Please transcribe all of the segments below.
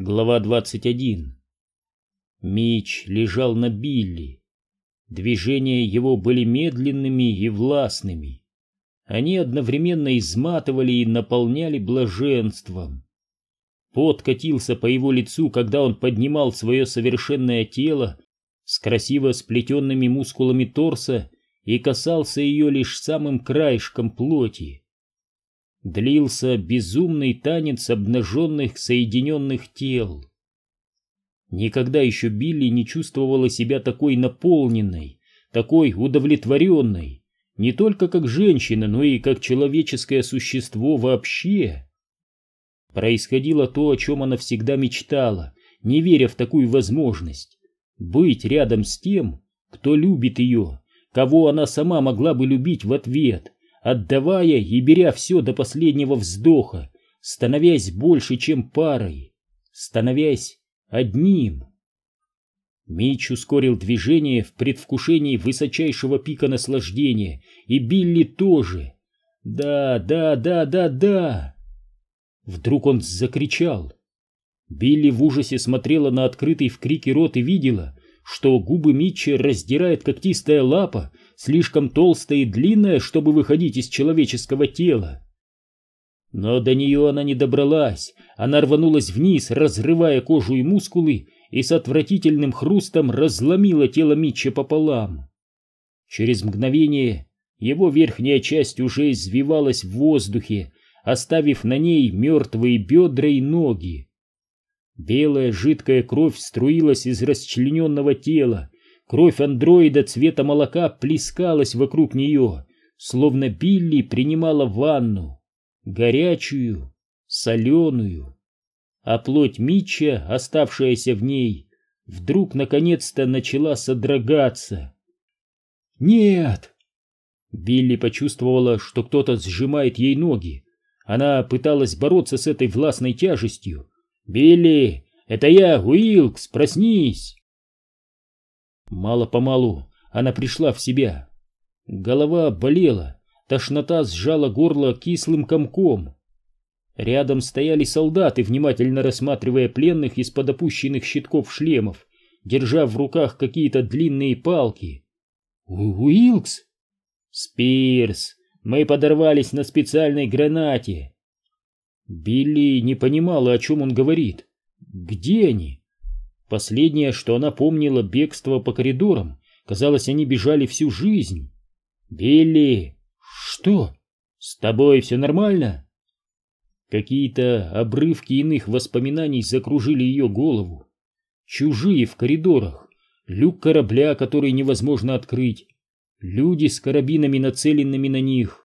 Глава 21 Мич лежал на Билли. Движения его были медленными и властными. Они одновременно изматывали и наполняли блаженством. Пот катился по его лицу, когда он поднимал свое совершенное тело с красиво сплетенными мускулами торса и касался ее лишь самым краешком плоти длился безумный танец обнаженных соединенных тел. Никогда еще Билли не чувствовала себя такой наполненной, такой удовлетворенной, не только как женщина, но и как человеческое существо вообще. Происходило то, о чем она всегда мечтала, не веря в такую возможность — быть рядом с тем, кто любит ее, кого она сама могла бы любить в ответ — отдавая и беря все до последнего вздоха, становясь больше, чем парой, становясь одним. Мич ускорил движение в предвкушении высочайшего пика наслаждения, и Билли тоже. Да, да, да, да, да. Вдруг он закричал. Билли в ужасе смотрела на открытый в крике рот и видела, что губы Митча раздирает когтистая лапа, слишком толстая и длинная, чтобы выходить из человеческого тела. Но до нее она не добралась, она рванулась вниз, разрывая кожу и мускулы, и с отвратительным хрустом разломила тело Митча пополам. Через мгновение его верхняя часть уже извивалась в воздухе, оставив на ней мертвые бедра и ноги. Белая жидкая кровь струилась из расчлененного тела, Кровь андроида цвета молока плескалась вокруг нее, словно Билли принимала ванну, горячую, соленую. А плоть Митча, оставшаяся в ней, вдруг наконец-то начала содрогаться. «Нет!» Билли почувствовала, что кто-то сжимает ей ноги. Она пыталась бороться с этой властной тяжестью. «Билли, это я, Уилкс, проснись!» Мало-помалу она пришла в себя. Голова болела, тошнота сжала горло кислым комком. Рядом стояли солдаты, внимательно рассматривая пленных из-под опущенных щитков шлемов, держа в руках какие-то длинные палки. «Уилкс?» «Спирс, мы подорвались на специальной гранате». Билли не понимала, о чем он говорит. «Где они?» Последнее, что она помнила, бегство по коридорам. Казалось, они бежали всю жизнь. «Билли!» «Что? С тобой все нормально?» Какие-то обрывки иных воспоминаний закружили ее голову. Чужие в коридорах, люк корабля, который невозможно открыть, люди с карабинами, нацеленными на них,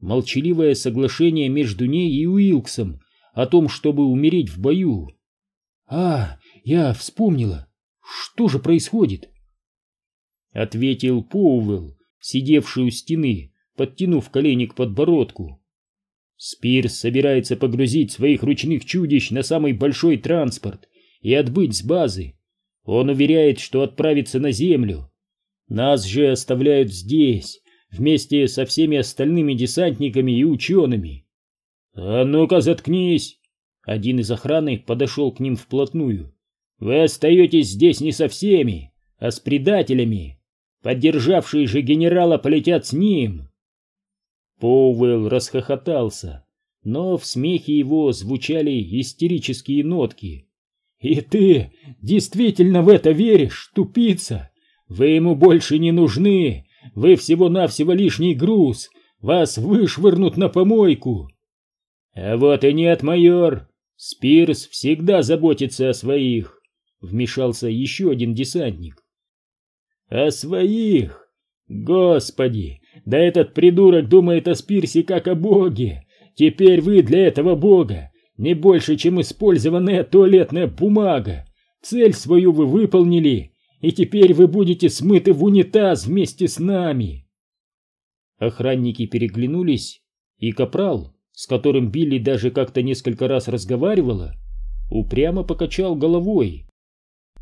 молчаливое соглашение между ней и Уилксом о том, чтобы умереть в бою. «А, я вспомнила. Что же происходит? Ответил Поуэлл, сидевший у стены, подтянув колени к подбородку. Спирс собирается погрузить своих ручных чудищ на самый большой транспорт и отбыть с базы. Он уверяет, что отправится на Землю. Нас же оставляют здесь, вместе со всеми остальными десантниками и учеными. «А ну-ка, заткнись!» Один из охраны подошел к ним вплотную вы остаетесь здесь не со всеми, а с предателями. Поддержавшие же генерала полетят с ним. Поуэлл расхохотался, но в смехе его звучали истерические нотки. «И ты действительно в это веришь, тупица? Вы ему больше не нужны, вы всего-навсего лишний груз, вас вышвырнут на помойку!» «А вот и нет, майор, Спирс всегда заботится о своих вмешался еще один десантник. «О своих! Господи, да этот придурок думает о Спирсе как о боге! Теперь вы для этого бога не больше, чем использованная туалетная бумага! Цель свою вы выполнили, и теперь вы будете смыты в унитаз вместе с нами!» Охранники переглянулись, и Капрал, с которым Билли даже как-то несколько раз разговаривала, упрямо покачал головой.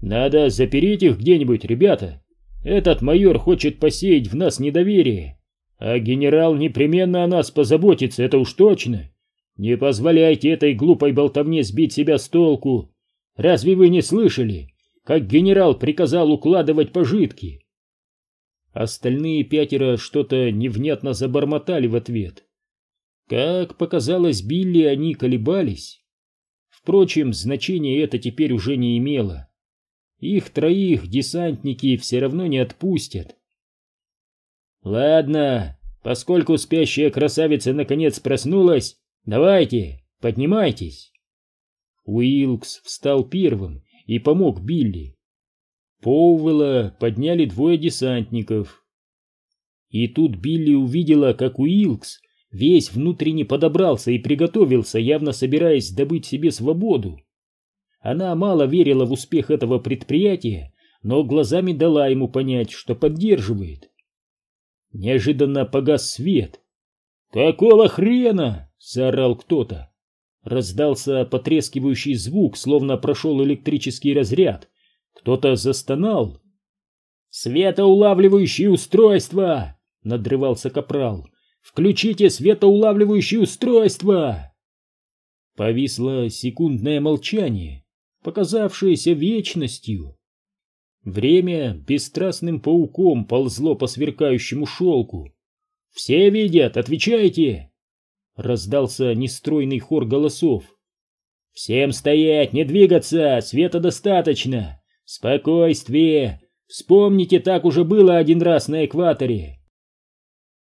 Надо запереть их где-нибудь, ребята. Этот майор хочет посеять в нас недоверие. А генерал непременно о нас позаботится, это уж точно. Не позволяйте этой глупой болтовне сбить себя с толку. Разве вы не слышали, как генерал приказал укладывать пожитки?» Остальные пятеро что-то невнятно забормотали в ответ. Как показалось Билли, они колебались. Впрочем, значения это теперь уже не имело. Их троих десантники все равно не отпустят. «Ладно, поскольку спящая красавица наконец проснулась, давайте, поднимайтесь!» Уилкс встал первым и помог Билли. Поуэлла подняли двое десантников. И тут Билли увидела, как Уилкс весь внутренне подобрался и приготовился, явно собираясь добыть себе свободу. Она мало верила в успех этого предприятия, но глазами дала ему понять, что поддерживает. Неожиданно погас свет. «Какого хрена?» — заорал кто-то. Раздался потрескивающий звук, словно прошел электрический разряд. Кто-то застонал. «Светоулавливающие устройства!» — надрывался капрал. «Включите светоулавливающие устройства!» Повисло секундное молчание, показавшееся вечностью. Время бесстрастным пауком ползло по сверкающему шелку. «Все видят, отвечайте!» Раздался нестройный хор голосов. «Всем стоять, не двигаться, света достаточно! Спокойствие! Вспомните, так уже было один раз на экваторе!»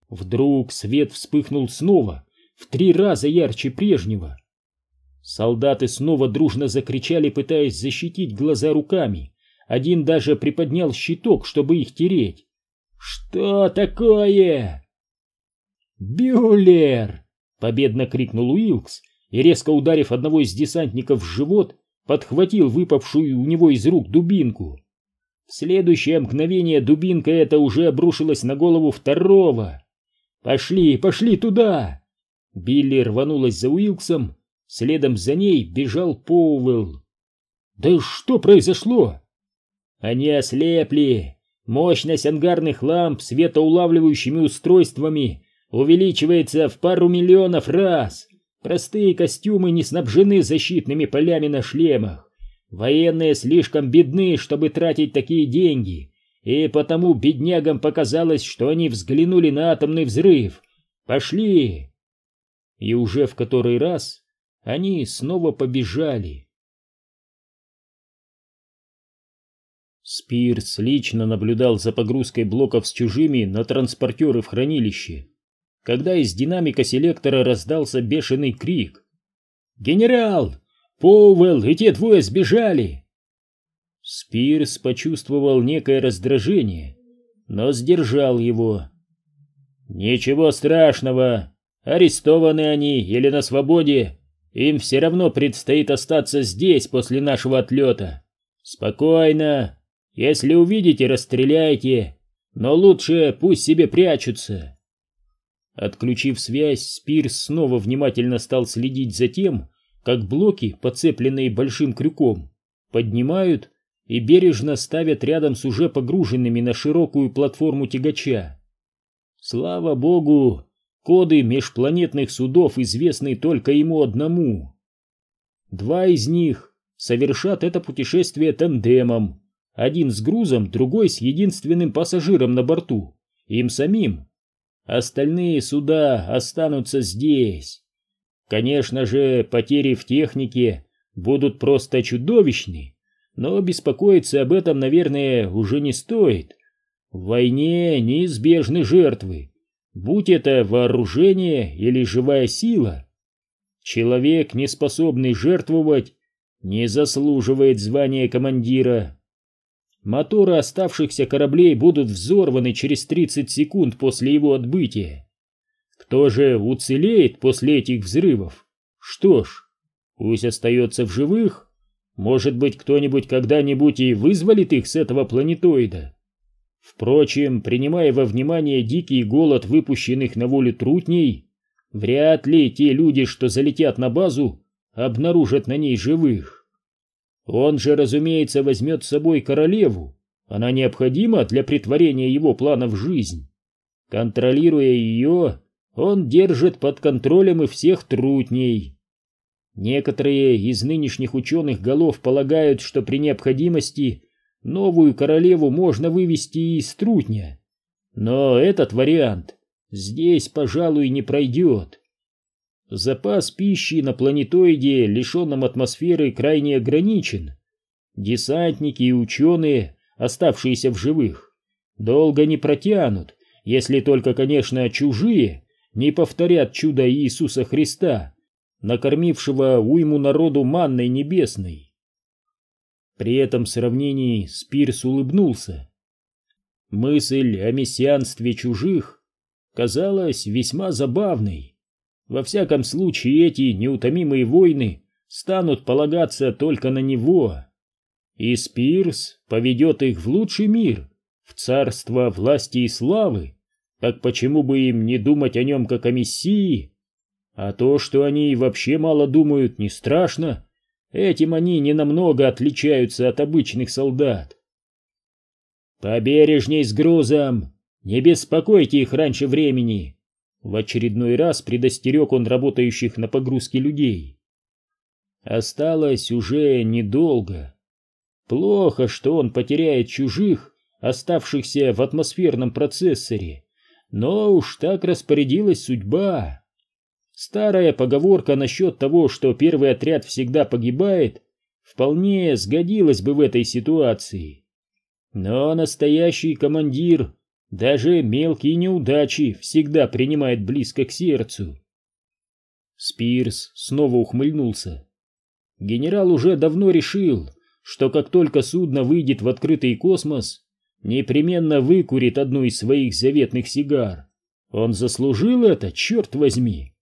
Вдруг свет вспыхнул снова, в три раза ярче прежнего. Солдаты снова дружно закричали, пытаясь защитить глаза руками. Один даже приподнял щиток, чтобы их тереть. «Что такое?» «Бюллер!» — победно крикнул Уилкс и, резко ударив одного из десантников в живот, подхватил выпавшую у него из рук дубинку. В следующее мгновение дубинка эта уже обрушилась на голову второго. «Пошли, пошли туда!» Билли рванулась за Уилксом, следом за ней бежал Поуэлл. «Да что произошло?» Они ослепли. Мощность ангарных ламп светоулавливающими устройствами увеличивается в пару миллионов раз. Простые костюмы не снабжены защитными полями на шлемах. Военные слишком бедны, чтобы тратить такие деньги, и потому беднягам показалось, что они взглянули на атомный взрыв. Пошли! И уже в который раз они снова побежали. Спирс лично наблюдал за погрузкой блоков с чужими на транспортеры в хранилище, когда из динамика селектора раздался бешеный крик. «Генерал! Поуэлл и те двое сбежали!» Спирс почувствовал некое раздражение, но сдержал его. «Ничего страшного, арестованы они или на свободе, им все равно предстоит остаться здесь после нашего отлета. Спокойно, если увидите, расстреляйте, но лучше пусть себе прячутся. Отключив связь, Спирс снова внимательно стал следить за тем, как блоки, подцепленные большим крюком, поднимают и бережно ставят рядом с уже погруженными на широкую платформу тягача. Слава богу, коды межпланетных судов известны только ему одному. Два из них совершат это путешествие тандемом, один с грузом, другой с единственным пассажиром на борту, им самим. Остальные суда останутся здесь. Конечно же, потери в технике будут просто чудовищны, но беспокоиться об этом, наверное, уже не стоит. В войне неизбежны жертвы, будь это вооружение или живая сила. Человек, не способный жертвовать, не заслуживает звания командира. Моторы оставшихся кораблей будут взорваны через 30 секунд после его отбытия. Кто же уцелеет после этих взрывов? Что ж, пусть остается в живых. Может быть, кто-нибудь когда-нибудь и вызволит их с этого планетоида. Впрочем, принимая во внимание дикий голод выпущенных на волю трутней, вряд ли те люди, что залетят на базу, обнаружат на ней живых. Он же, разумеется, возьмет с собой королеву. Она необходима для притворения его плана в жизнь. Контролируя ее, он держит под контролем и всех трутней. Некоторые из нынешних ученых голов полагают, что при необходимости новую королеву можно вывести из трутня. Но этот вариант здесь, пожалуй, не пройдет. Запас пищи на планетоиде, лишенном атмосферы, крайне ограничен. Десантники и ученые, оставшиеся в живых, долго не протянут, если только, конечно, чужие не повторят чудо Иисуса Христа, накормившего уйму народу манной небесной. При этом сравнении Спирс улыбнулся. Мысль о мессианстве чужих казалась весьма забавной. Во всяком случае, эти неутомимые войны станут полагаться только на него. И Спирс поведет их в лучший мир, в царство власти и славы. Так почему бы им не думать о нем как о мессии? А то, что они вообще мало думают, не страшно. Этим они ненамного отличаются от обычных солдат. «Побережней с грузом! Не беспокойте их раньше времени!» В очередной раз предостерег он работающих на погрузке людей. Осталось уже недолго. Плохо, что он потеряет чужих, оставшихся в атмосферном процессоре, но уж так распорядилась судьба. Старая поговорка насчет того, что первый отряд всегда погибает, вполне сгодилась бы в этой ситуации. Но настоящий командир даже мелкие неудачи всегда принимает близко к сердцу. Спирс снова ухмыльнулся. Генерал уже давно решил, что как только судно выйдет в открытый космос, непременно выкурит одну из своих заветных сигар. Он заслужил это, черт возьми.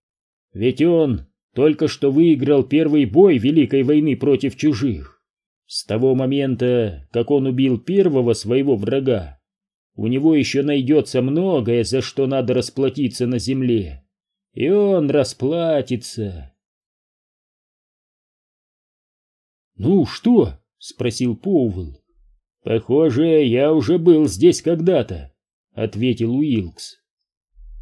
Ведь он только что выиграл первый бой Великой войны против чужих. С того момента, как он убил первого своего врага, у него еще найдется многое, за что надо расплатиться на земле. И он расплатится. «Ну что?» — спросил Поувел. «Похоже, я уже был здесь когда-то», — ответил Уилкс.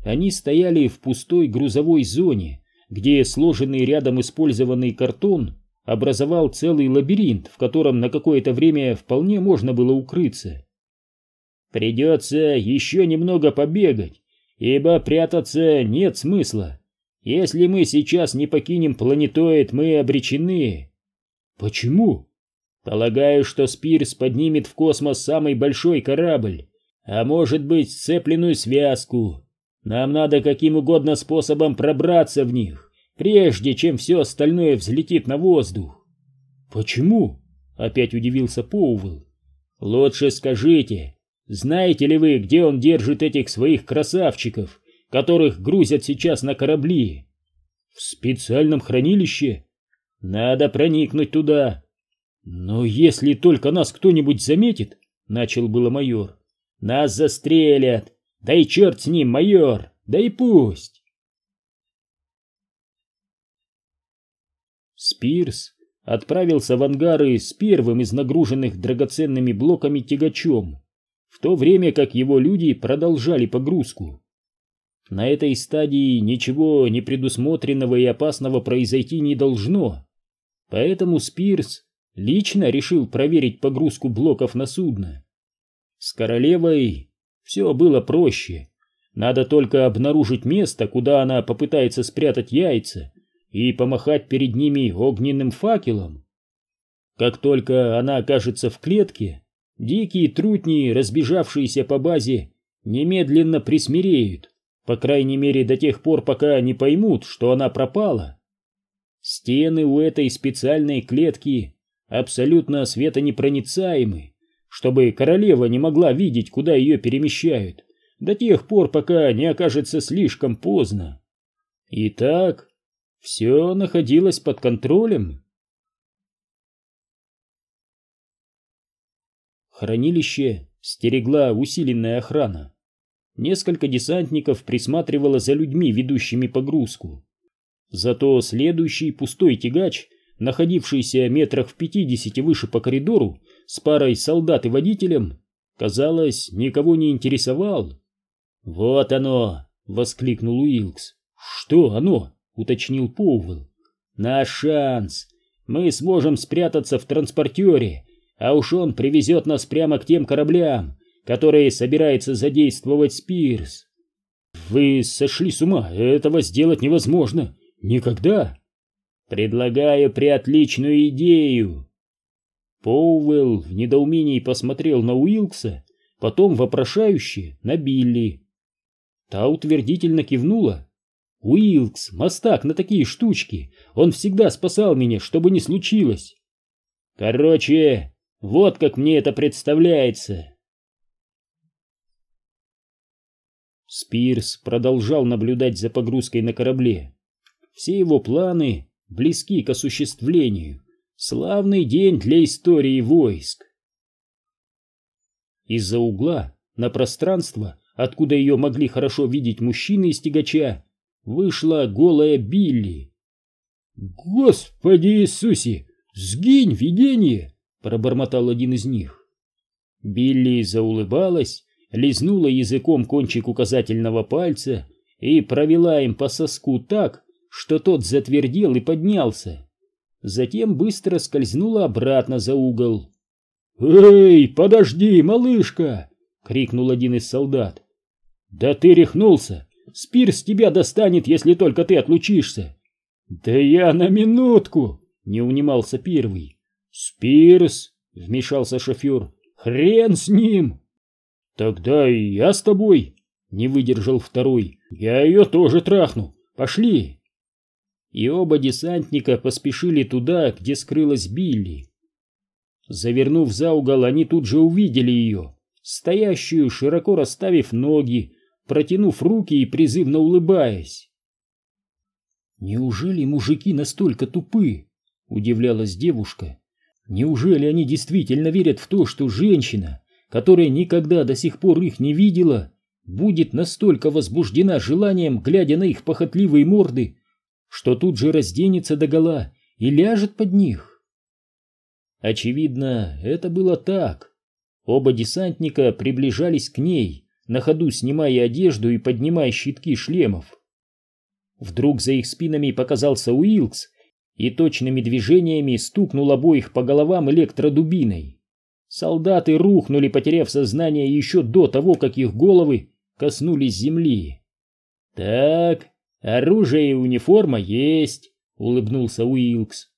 Они стояли в пустой грузовой зоне, где сложенный рядом использованный картон образовал целый лабиринт, в котором на какое-то время вполне можно было укрыться. Придется еще немного побегать, ибо прятаться нет смысла. Если мы сейчас не покинем планетоид, мы обречены. Почему? Полагаю, что Спирс поднимет в космос самый большой корабль, а может быть сцепленную связку. Нам надо каким угодно способом пробраться в них прежде чем все остальное взлетит на воздух. Почему? Опять удивился Поувел. Лучше скажите, знаете ли вы, где он держит этих своих красавчиков, которых грузят сейчас на корабли? В специальном хранилище? Надо проникнуть туда. Но если только нас кто-нибудь заметит, начал было майор. Нас застрелят. Да и черт с ним, майор, да и пусть. Спирс отправился в ангары с первым из нагруженных драгоценными блоками тягачом, в то время как его люди продолжали погрузку. На этой стадии ничего непредусмотренного и опасного произойти не должно, поэтому Спирс лично решил проверить погрузку блоков на судно. С королевой все было проще. Надо только обнаружить место, куда она попытается спрятать яйца, и помахать перед ними огненным факелом. Как только она окажется в клетке, дикие трутни, разбежавшиеся по базе, немедленно присмиреют, по крайней мере до тех пор, пока не поймут, что она пропала. Стены у этой специальной клетки абсолютно светонепроницаемы, чтобы королева не могла видеть, куда ее перемещают, до тех пор, пока не окажется слишком поздно. Итак, все находилось под контролем. Хранилище стерегла усиленная охрана. Несколько десантников присматривало за людьми, ведущими погрузку. Зато следующий пустой тягач, находившийся метрах в пятидесяти выше по коридору, с парой солдат и водителем, казалось, никого не интересовал. «Вот оно!» — воскликнул Уилкс. «Что оно?» уточнил Поуэлл. Наш шанс. Мы сможем спрятаться в транспортере, а уж он привезет нас прямо к тем кораблям, которые собирается задействовать Спирс. Вы сошли с ума, этого сделать невозможно. Никогда. Предлагаю приотличную идею. Поуэлл в недоумении посмотрел на Уилкса, потом вопрошающе на Билли. Та утвердительно кивнула. Уилкс, мастак на такие штучки, он всегда спасал меня, что бы ни случилось. Короче, вот как мне это представляется. Спирс продолжал наблюдать за погрузкой на корабле. Все его планы близки к осуществлению. Славный день для истории войск. Из-за угла на пространство, откуда ее могли хорошо видеть мужчины из тягача, вышла голая Билли. «Господи Иисусе! Сгинь, видение!» — пробормотал один из них. Билли заулыбалась, лизнула языком кончик указательного пальца и провела им по соску так, что тот затвердел и поднялся. Затем быстро скользнула обратно за угол. «Эй, подожди, малышка!» — крикнул один из солдат. «Да ты рехнулся! Спирс тебя достанет, если только ты отлучишься!» «Да я на минутку!» — не унимался первый. «Спирс!» — вмешался шофер. «Хрен с ним!» «Тогда и я с тобой!» — не выдержал второй. «Я ее тоже трахну! Пошли!» И оба десантника поспешили туда, где скрылась Билли. Завернув за угол, они тут же увидели ее, стоящую, широко расставив ноги, протянув руки и призывно улыбаясь. «Неужели мужики настолько тупы?» — удивлялась девушка. «Неужели они действительно верят в то, что женщина, которая никогда до сих пор их не видела, будет настолько возбуждена желанием, глядя на их похотливые морды, что тут же разденется догола и ляжет под них?» Очевидно, это было так. Оба десантника приближались к ней, на ходу снимая одежду и поднимая щитки шлемов. Вдруг за их спинами показался Уилкс и точными движениями стукнул обоих по головам электродубиной. Солдаты рухнули, потеряв сознание еще до того, как их головы коснулись земли. «Так, оружие и униформа есть», — улыбнулся Уилкс.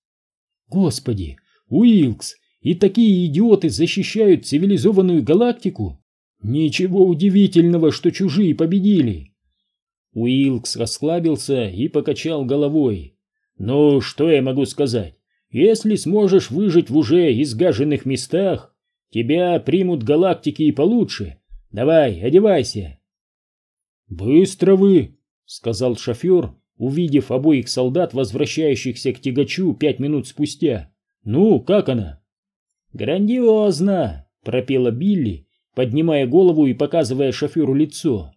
«Господи, Уилкс, и такие идиоты защищают цивилизованную галактику?» Ничего удивительного, что чужие победили. Уилкс расслабился и покачал головой. Ну, что я могу сказать? Если сможешь выжить в уже изгаженных местах, тебя примут галактики и получше. Давай, одевайся. Быстро вы, сказал шофер, увидев обоих солдат, возвращающихся к тягачу пять минут спустя. Ну, как она? Грандиозно, пропела Билли поднимая голову и показывая шоферу лицо.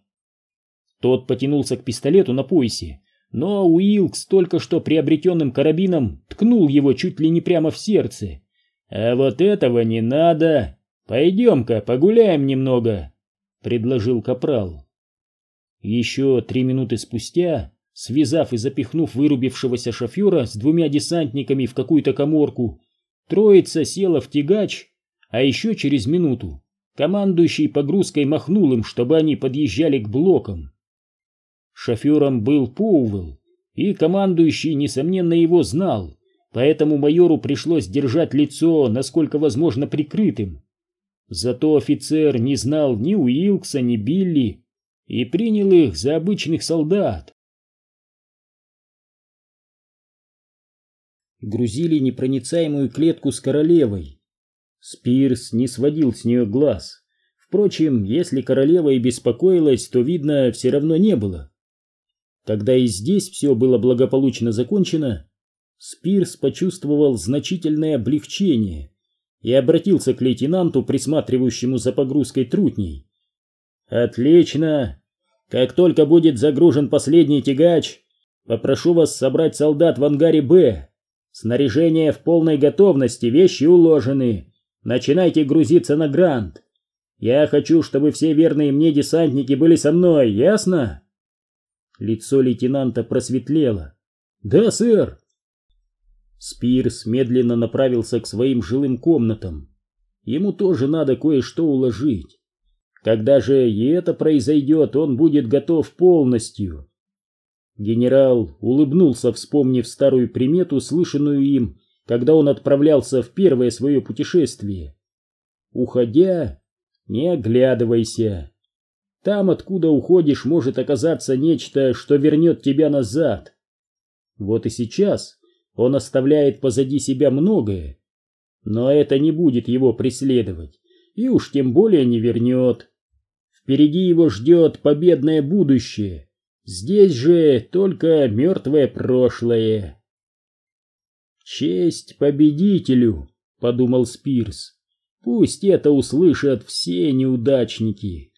Тот потянулся к пистолету на поясе, но Уилкс только что приобретенным карабином ткнул его чуть ли не прямо в сердце. «А вот этого не надо! Пойдем-ка погуляем немного!» — предложил Капрал. Еще три минуты спустя, связав и запихнув вырубившегося шофера с двумя десантниками в какую-то коморку, троица села в тягач, а еще через минуту Командующий погрузкой махнул им, чтобы они подъезжали к блокам. Шофером был Поувелл, и командующий, несомненно, его знал, поэтому майору пришлось держать лицо, насколько возможно, прикрытым. Зато офицер не знал ни Уилкса, ни Билли и принял их за обычных солдат. Грузили непроницаемую клетку с королевой. Спирс не сводил с нее глаз. Впрочем, если королева и беспокоилась, то, видно, все равно не было. Когда и здесь все было благополучно закончено, Спирс почувствовал значительное облегчение и обратился к лейтенанту, присматривающему за погрузкой трутней. «Отлично! Как только будет загружен последний тягач, попрошу вас собрать солдат в ангаре «Б». Снаряжение в полной готовности, вещи уложены. Начинайте грузиться на Грант. Я хочу, чтобы все верные мне десантники были со мной, ясно?» Лицо лейтенанта просветлело. «Да, сэр!» Спирс медленно направился к своим жилым комнатам. Ему тоже надо кое-что уложить. Когда же и это произойдет, он будет готов полностью. Генерал улыбнулся, вспомнив старую примету, слышанную им, когда он отправлялся в первое свое путешествие. Уходя, не оглядывайся. Там, откуда уходишь, может оказаться нечто, что вернет тебя назад. Вот и сейчас он оставляет позади себя многое, но это не будет его преследовать, и уж тем более не вернет. Впереди его ждет победное будущее, здесь же только мертвое прошлое. «Честь победителю!» — подумал Спирс. «Пусть это услышат все неудачники!»